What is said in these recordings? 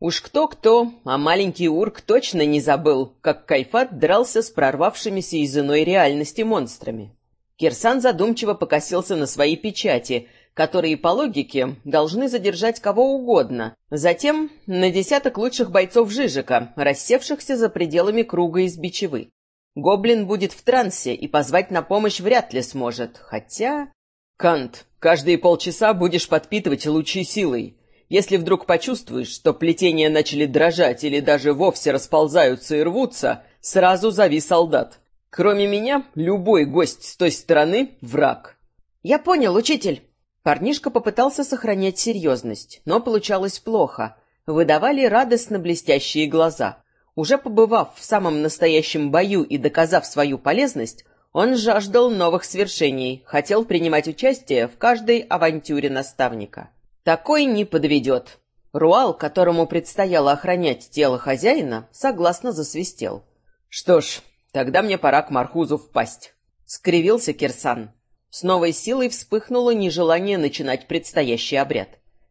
Уж кто-кто, а маленький Урк точно не забыл, как Кайфат дрался с прорвавшимися из иной реальности монстрами. Кирсан задумчиво покосился на свои печати, которые, по логике, должны задержать кого угодно. Затем на десяток лучших бойцов Жижика, рассевшихся за пределами круга из бичевы. Гоблин будет в трансе и позвать на помощь вряд ли сможет, хотя... Кант, каждые полчаса будешь подпитывать лучи силой. Если вдруг почувствуешь, что плетения начали дрожать или даже вовсе расползаются и рвутся, сразу зови солдат. Кроме меня, любой гость с той стороны — враг. «Я понял, учитель!» Парнишка попытался сохранять серьезность, но получалось плохо. Выдавали радостно блестящие глаза. Уже побывав в самом настоящем бою и доказав свою полезность, он жаждал новых свершений, хотел принимать участие в каждой авантюре наставника. Такой не подведет. Руал, которому предстояло охранять тело хозяина, согласно засвистел. «Что ж, тогда мне пора к Мархузу впасть», — скривился Кирсан. С новой силой вспыхнуло нежелание начинать предстоящий обряд.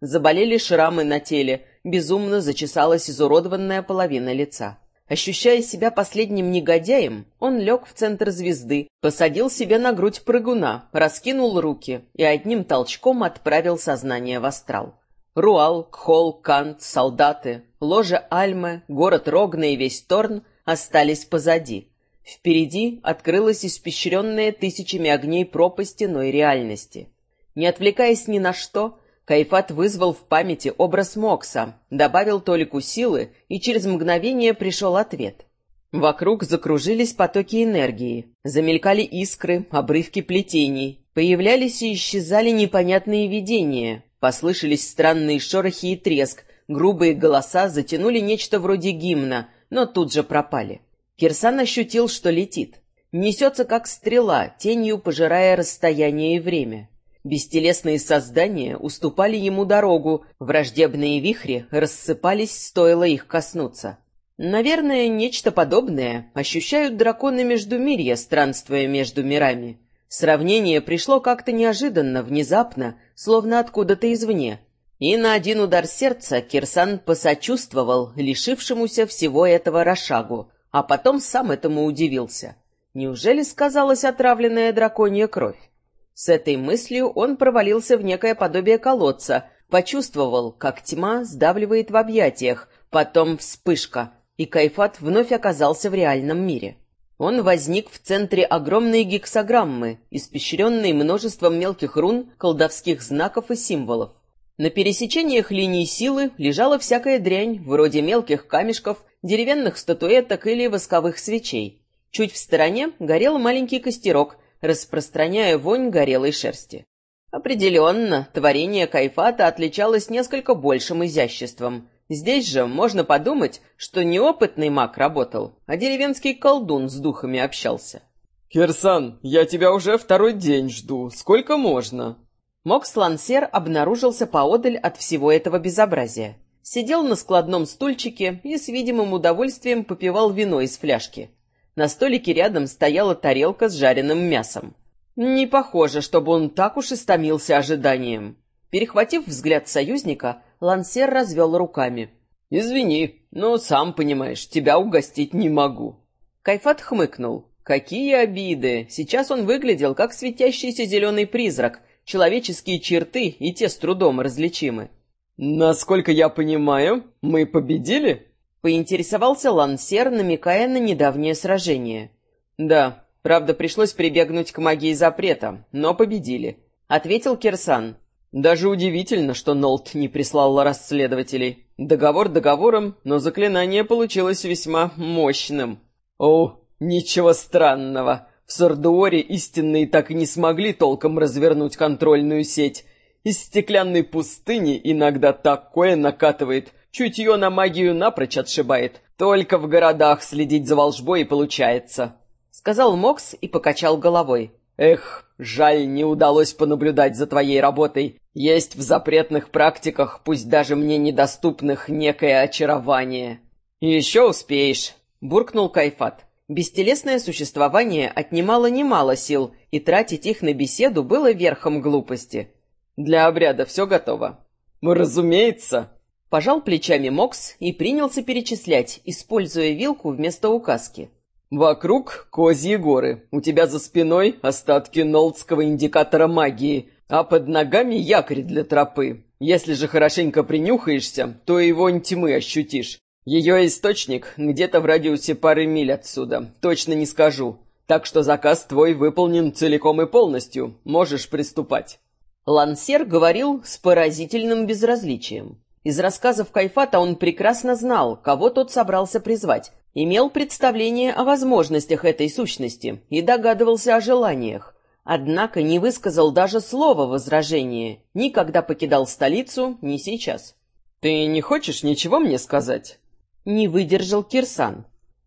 Заболели шрамы на теле, безумно зачесалась изуродованная половина лица. Ощущая себя последним негодяем, он лег в центр звезды, посадил себе на грудь прыгуна, раскинул руки и одним толчком отправил сознание в астрал. Руал, Кхол, Кант, солдаты, ложа Альмы, город Рогна и весь Торн остались позади. Впереди открылась испещренная тысячами огней пропасть иной реальности. Не отвлекаясь ни на что, Кайфат вызвал в памяти образ Мокса, добавил толику силы, и через мгновение пришел ответ. Вокруг закружились потоки энергии, замелькали искры, обрывки плетений, появлялись и исчезали непонятные видения, послышались странные шорохи и треск, грубые голоса затянули нечто вроде гимна, но тут же пропали. Кирсан ощутил, что летит. Несется, как стрела, тенью пожирая расстояние и время. Бестелесные создания уступали ему дорогу, враждебные вихри рассыпались, стоило их коснуться. Наверное, нечто подобное ощущают драконы Междумирья, странствуя между мирами. Сравнение пришло как-то неожиданно, внезапно, словно откуда-то извне. И на один удар сердца Кирсан посочувствовал лишившемуся всего этого Рошагу, а потом сам этому удивился. Неужели сказалась отравленная драконья кровь? С этой мыслью он провалился в некое подобие колодца, почувствовал, как тьма сдавливает в объятиях, потом вспышка, и Кайфат вновь оказался в реальном мире. Он возник в центре огромной гексограммы, испещренной множеством мелких рун, колдовских знаков и символов. На пересечениях линий силы лежала всякая дрянь, вроде мелких камешков, деревянных статуэток или восковых свечей. Чуть в стороне горел маленький костерок, распространяя вонь горелой шерсти. Определенно, творение Кайфата отличалось несколько большим изяществом. Здесь же можно подумать, что неопытный маг работал, а деревенский колдун с духами общался. «Кирсан, я тебя уже второй день жду. Сколько можно?» Мокс Лансер обнаружился поодаль от всего этого безобразия. Сидел на складном стульчике и с видимым удовольствием попивал вино из фляжки. На столике рядом стояла тарелка с жареным мясом. Не похоже, чтобы он так уж истомился ожиданием. Перехватив взгляд союзника, Лансер развел руками. «Извини, но сам понимаешь, тебя угостить не могу». Кайфат хмыкнул. «Какие обиды! Сейчас он выглядел, как светящийся зеленый призрак. Человеческие черты и те с трудом различимы». «Насколько я понимаю, мы победили?» Поинтересовался Лансер, намекая на недавнее сражение. «Да, правда, пришлось прибегнуть к магии запрета, но победили», — ответил Кирсан. «Даже удивительно, что Нолт не прислал расследователей. Договор договором, но заклинание получилось весьма мощным». «О, ничего странного. В Сардуоре истинные так и не смогли толком развернуть контрольную сеть. Из стеклянной пустыни иногда такое накатывает, Чутье на магию напрочь отшибает. Только в городах следить за волжбой и получается», — сказал Мокс и покачал головой. «Эх, жаль, не удалось понаблюдать за твоей работой. Есть в запретных практиках, пусть даже мне недоступных, некое очарование». «Еще успеешь», — буркнул Кайфат. Бестелесное существование отнимало немало сил, и тратить их на беседу было верхом глупости. «Для обряда все готово?» «Разумеется», Пожал плечами Мокс и принялся перечислять, используя вилку вместо указки. «Вокруг козьи горы. У тебя за спиной остатки нолдского индикатора магии, а под ногами якорь для тропы. Если же хорошенько принюхаешься, то и вонь тьмы ощутишь. Ее источник где-то в радиусе пары миль отсюда, точно не скажу. Так что заказ твой выполнен целиком и полностью, можешь приступать». Лансер говорил с поразительным безразличием. Из рассказов Кайфата он прекрасно знал, кого тот собрался призвать, имел представление о возможностях этой сущности и догадывался о желаниях. Однако не высказал даже слова возражения, ни когда покидал столицу, ни сейчас. «Ты не хочешь ничего мне сказать?» Не выдержал Кирсан.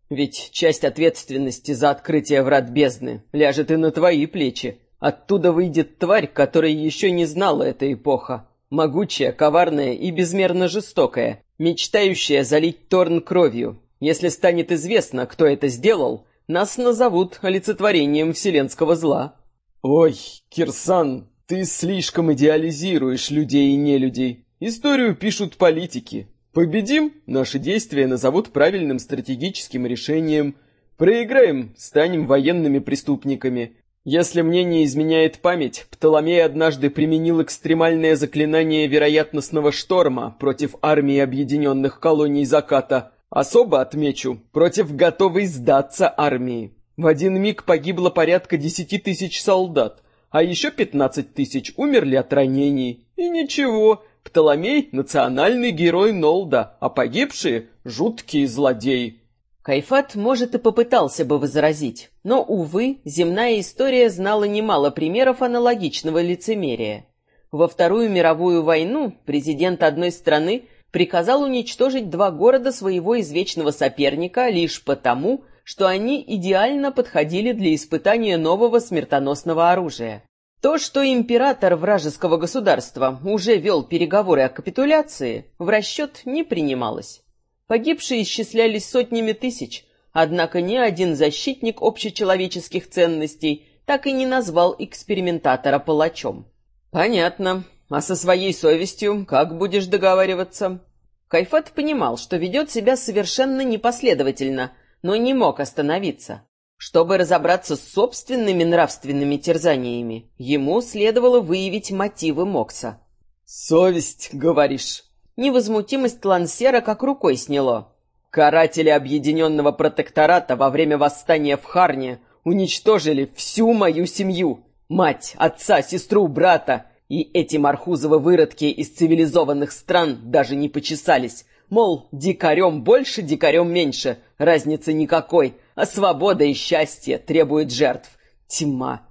«Ведь часть ответственности за открытие врат бездны ляжет и на твои плечи. Оттуда выйдет тварь, которая еще не знала эта эпоха. Могучая, коварная и безмерно жестокая, мечтающая залить Торн кровью. Если станет известно, кто это сделал, нас назовут олицетворением вселенского зла. Ой, Кирсан, ты слишком идеализируешь людей и нелюдей. Историю пишут политики. Победим, наши действия назовут правильным стратегическим решением. Проиграем, станем военными преступниками. Если мне не изменяет память, Птоломей однажды применил экстремальное заклинание вероятностного шторма против армии объединенных колоний заката. Особо отмечу, против готовой сдаться армии. В один миг погибло порядка десяти тысяч солдат, а еще пятнадцать тысяч умерли от ранений. И ничего, Птоломей — национальный герой Нолда, а погибшие — жуткие злодеи. Кайфат, может, и попытался бы возразить, но, увы, земная история знала немало примеров аналогичного лицемерия. Во Вторую мировую войну президент одной страны приказал уничтожить два города своего извечного соперника лишь потому, что они идеально подходили для испытания нового смертоносного оружия. То, что император вражеского государства уже вел переговоры о капитуляции, в расчет не принималось. Погибшие исчислялись сотнями тысяч, однако ни один защитник общечеловеческих ценностей так и не назвал экспериментатора палачом. «Понятно. А со своей совестью как будешь договариваться?» Кайфат понимал, что ведет себя совершенно непоследовательно, но не мог остановиться. Чтобы разобраться с собственными нравственными терзаниями, ему следовало выявить мотивы Мокса. «Совесть, говоришь?» Невозмутимость Лансера как рукой сняло. Каратели Объединенного Протектората во время восстания в Харне уничтожили всю мою семью. Мать, отца, сестру, брата. И эти мархузовы выродки из цивилизованных стран даже не почесались. Мол, дикарем больше, дикарем меньше. Разницы никакой. А свобода и счастье требуют жертв. Тьма.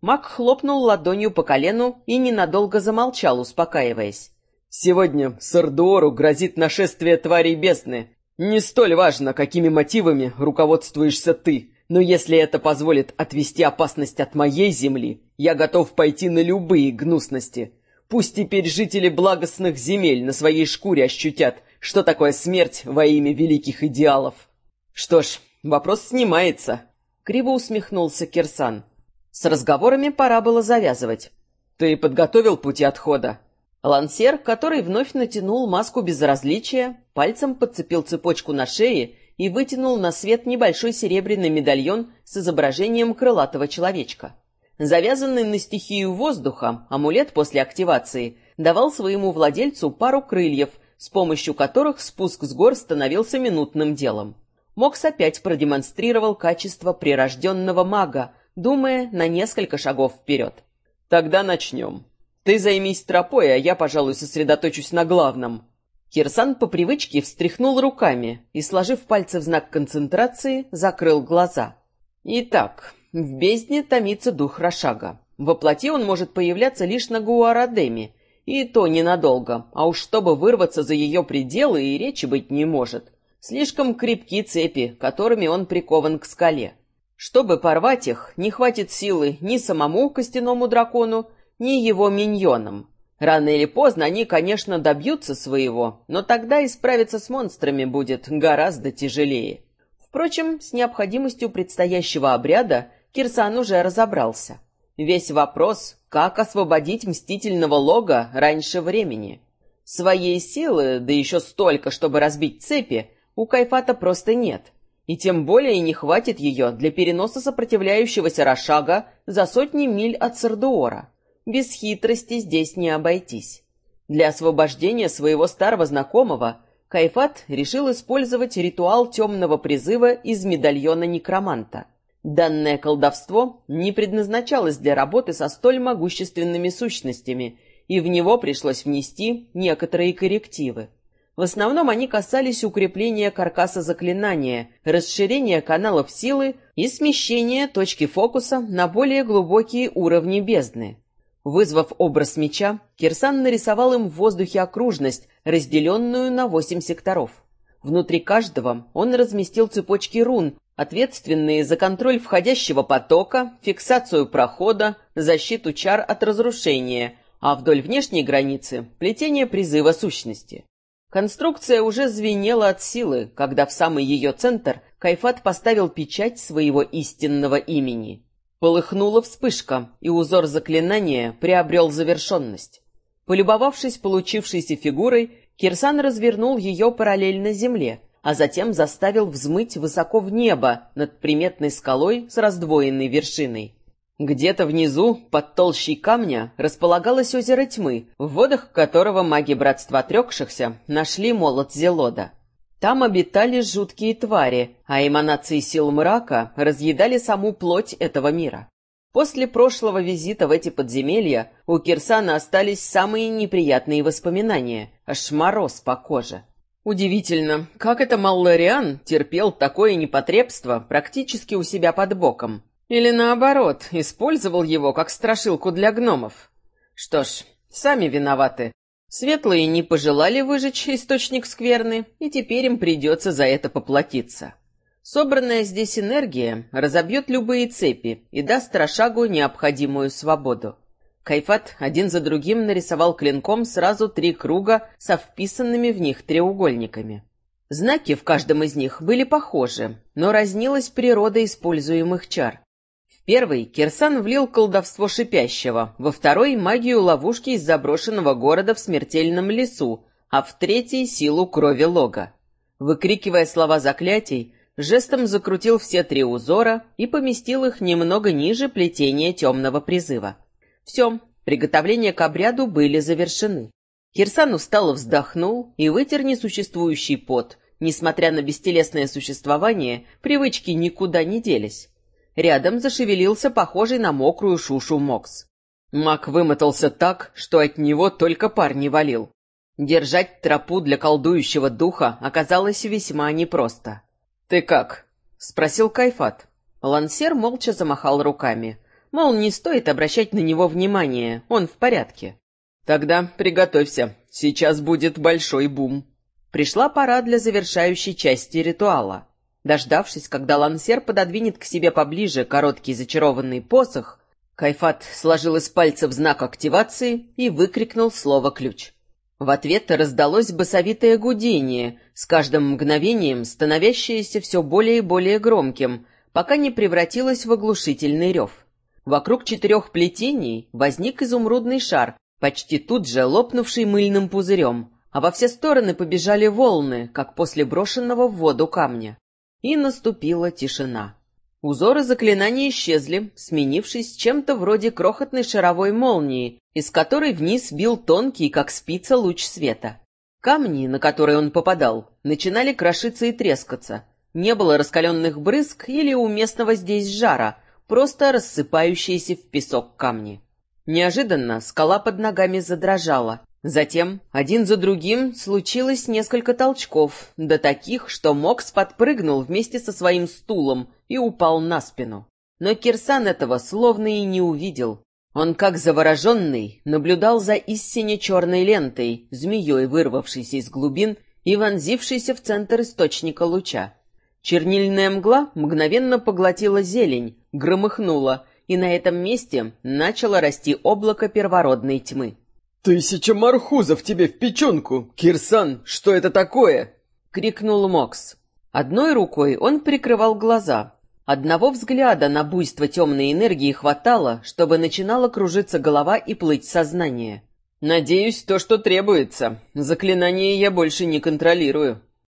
Мак хлопнул ладонью по колену и ненадолго замолчал, успокаиваясь. Сегодня Сардуору грозит нашествие тварей бездны. Не столь важно, какими мотивами руководствуешься ты, но если это позволит отвести опасность от моей земли, я готов пойти на любые гнусности. Пусть теперь жители благостных земель на своей шкуре ощутят, что такое смерть во имя великих идеалов. Что ж, вопрос снимается. Криво усмехнулся Кирсан. С разговорами пора было завязывать. Ты подготовил пути отхода? Лансер, который вновь натянул маску безразличия, пальцем подцепил цепочку на шее и вытянул на свет небольшой серебряный медальон с изображением крылатого человечка. Завязанный на стихию воздуха, амулет после активации давал своему владельцу пару крыльев, с помощью которых спуск с гор становился минутным делом. Мокс опять продемонстрировал качество прирожденного мага, думая на несколько шагов вперед. «Тогда начнем», ты займись тропой, а я, пожалуй, сосредоточусь на главном». Кирсан по привычке встряхнул руками и, сложив пальцы в знак концентрации, закрыл глаза. Итак, в бездне томится дух Рошага. Во плоти он может появляться лишь на Гуарадеме, и то ненадолго, а уж чтобы вырваться за ее пределы и речи быть не может. Слишком крепки цепи, которыми он прикован к скале. Чтобы порвать их, не хватит силы ни самому костяному дракону, ни его миньонам. Рано или поздно они, конечно, добьются своего, но тогда и справиться с монстрами будет гораздо тяжелее. Впрочем, с необходимостью предстоящего обряда Кирсан уже разобрался. Весь вопрос, как освободить мстительного лога раньше времени. Своей силы, да еще столько, чтобы разбить цепи, у Кайфата просто нет. И тем более не хватит ее для переноса сопротивляющегося Рошага за сотни миль от Сардуора. Без хитрости здесь не обойтись. Для освобождения своего старого знакомого Кайфат решил использовать ритуал темного призыва из медальона некроманта. Данное колдовство не предназначалось для работы со столь могущественными сущностями, и в него пришлось внести некоторые коррективы. В основном они касались укрепления каркаса заклинания, расширения каналов силы и смещения точки фокуса на более глубокие уровни бездны. Вызвав образ меча, Кирсан нарисовал им в воздухе окружность, разделенную на восемь секторов. Внутри каждого он разместил цепочки рун, ответственные за контроль входящего потока, фиксацию прохода, защиту чар от разрушения, а вдоль внешней границы — плетение призыва сущности. Конструкция уже звенела от силы, когда в самый ее центр Кайфат поставил печать своего истинного имени. Полыхнула вспышка, и узор заклинания приобрел завершенность. Полюбовавшись получившейся фигурой, Кирсан развернул ее параллельно земле, а затем заставил взмыть высоко в небо над приметной скалой с раздвоенной вершиной. Где-то внизу, под толщей камня, располагалось озеро тьмы, в водах которого маги Братства Отрекшихся нашли молот Зелода. Там обитали жуткие твари, а эманации сил мрака разъедали саму плоть этого мира. После прошлого визита в эти подземелья у Кирсана остались самые неприятные воспоминания, аж мороз по коже. Удивительно, как это Маллариан терпел такое непотребство практически у себя под боком. Или наоборот, использовал его как страшилку для гномов. Что ж, сами виноваты. Светлые не пожелали выжечь источник скверны, и теперь им придется за это поплатиться. Собранная здесь энергия разобьет любые цепи и даст Рошагу необходимую свободу. Кайфат один за другим нарисовал клинком сразу три круга со вписанными в них треугольниками. Знаки в каждом из них были похожи, но разнилась природа используемых чар первый Кирсан влил колдовство шипящего, во второй — магию ловушки из заброшенного города в смертельном лесу, а в третий — силу крови лога. Выкрикивая слова заклятий, жестом закрутил все три узора и поместил их немного ниже плетения темного призыва. Все, приготовления к обряду были завершены. Кирсан устало вздохнул и вытер несуществующий пот. Несмотря на бестелесное существование, привычки никуда не делись. Рядом зашевелился похожий на мокрую шушу Мокс. Мак вымотался так, что от него только пар не валил. Держать тропу для колдующего духа оказалось весьма непросто. «Ты как?» — спросил Кайфат. Лансер молча замахал руками. Мол, не стоит обращать на него внимание, он в порядке. «Тогда приготовься, сейчас будет большой бум». Пришла пора для завершающей части ритуала. Дождавшись, когда лансер пододвинет к себе поближе короткий зачарованный посох, Кайфат сложил из пальцев знак активации и выкрикнул слово «ключ». В ответ раздалось басовитое гудение, с каждым мгновением становящееся все более и более громким, пока не превратилось в оглушительный рев. Вокруг четырех плетений возник изумрудный шар, почти тут же лопнувший мыльным пузырем, а во все стороны побежали волны, как после брошенного в воду камня. И наступила тишина. Узоры заклинания исчезли, сменившись чем-то вроде крохотной шаровой молнии, из которой вниз бил тонкий, как спица, луч света. Камни, на которые он попадал, начинали крошиться и трескаться. Не было раскаленных брызг или уместного здесь жара, просто рассыпающиеся в песок камни. Неожиданно скала под ногами задрожала, Затем, один за другим, случилось несколько толчков, до таких, что Мокс подпрыгнул вместе со своим стулом и упал на спину. Но Кирсан этого словно и не увидел. Он, как завороженный, наблюдал за истине черной лентой, змеей, вырвавшейся из глубин и вонзившейся в центр источника луча. Чернильная мгла мгновенно поглотила зелень, громыхнула, и на этом месте начало расти облако первородной тьмы. «Тысяча мархузов тебе в печенку! Кирсан, что это такое?» — крикнул Мокс. Одной рукой он прикрывал глаза. Одного взгляда на буйство темной энергии хватало, чтобы начинала кружиться голова и плыть сознание. «Надеюсь, то, что требуется. Заклинание я больше не контролирую».